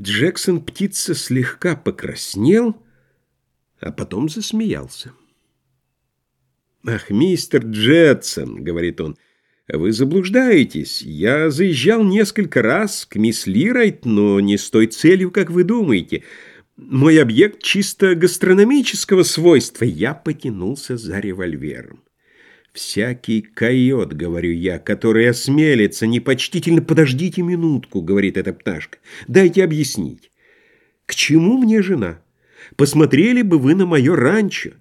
Джексон птица слегка покраснел, а потом засмеялся. «Ах, мистер Джетсон», — говорит он, — «вы заблуждаетесь. Я заезжал несколько раз к мисс Лирайт, но не с той целью, как вы думаете. Мой объект чисто гастрономического свойства. Я потянулся за револьвером. «Всякий койот, — говорю я, — который осмелится, непочтительно подождите минутку, — говорит эта пташка, — дайте объяснить. К чему мне жена? Посмотрели бы вы на мое ранчо.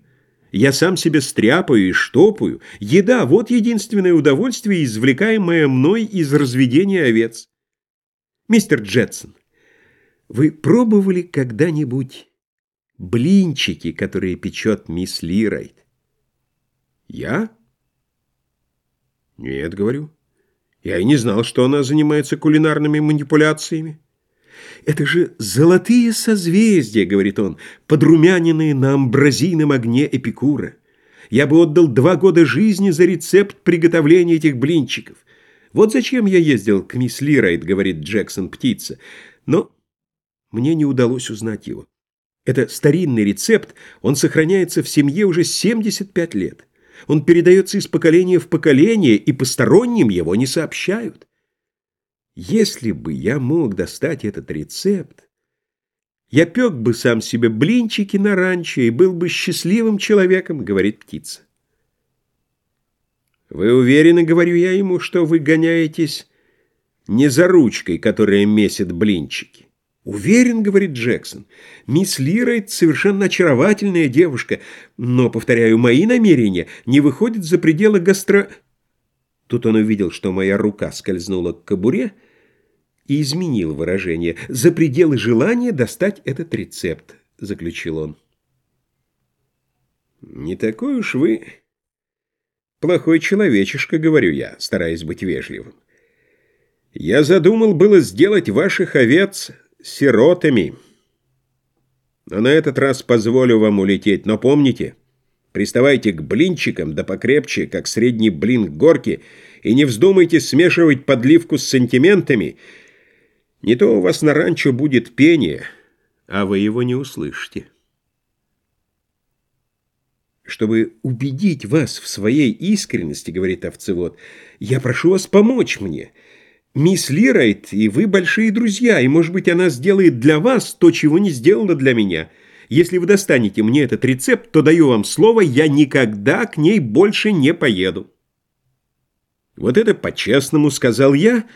Я сам себе стряпаю и штопаю. Еда — вот единственное удовольствие, извлекаемое мной из разведения овец. Мистер Джетсон, вы пробовали когда-нибудь блинчики, которые печет мисс Лирайт? Я? Нет, говорю. Я и не знал, что она занимается кулинарными манипуляциями. Это же золотые созвездия, говорит он, подрумяненные на амбразийном огне Эпикура. Я бы отдал два года жизни за рецепт приготовления этих блинчиков. Вот зачем я ездил к мисс Лирайт, говорит Джексон Птица. Но мне не удалось узнать его. Это старинный рецепт, он сохраняется в семье уже 75 лет. Он передается из поколения в поколение, и посторонним его не сообщают. Если бы я мог достать этот рецепт, я пек бы сам себе блинчики на ранчо и был бы счастливым человеком, говорит птица. Вы уверены, говорю я ему, что вы гоняетесь не за ручкой, которая месит блинчики? «Уверен, — говорит Джексон, — мисс Лирайт совершенно очаровательная девушка, но, повторяю, мои намерения не выходят за пределы гастро...» Тут он увидел, что моя рука скользнула к кобуре и изменил выражение. «За пределы желания достать этот рецепт», — заключил он. «Не такой уж вы плохой человечишка, — говорю я, стараясь быть вежливым. Я задумал было сделать ваших овец сиротами. Но на этот раз позволю вам улететь, но помните, приставайте к блинчикам, да покрепче, как средний блин к горке, и не вздумайте смешивать подливку с сантиментами. Не то у вас на ранчо будет пение, а вы его не услышите. Чтобы убедить вас в своей искренности, говорит овцевод, я прошу вас помочь мне — Мисс Лирайт и вы большие друзья, и, может быть, она сделает для вас то, чего не сделала для меня. Если вы достанете мне этот рецепт, то даю вам слово, я никогда к ней больше не поеду». «Вот это по-честному», — сказал я,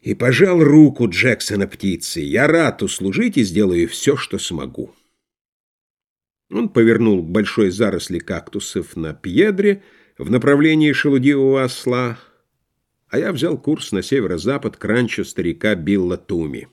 и пожал руку Джексона птицы. «Я рад услужить и сделаю все, что смогу». Он повернул большой заросли кактусов на пьедре в направлении шелудивого осла, а я взял курс на северо-запад к ранчо старика Билла Туми.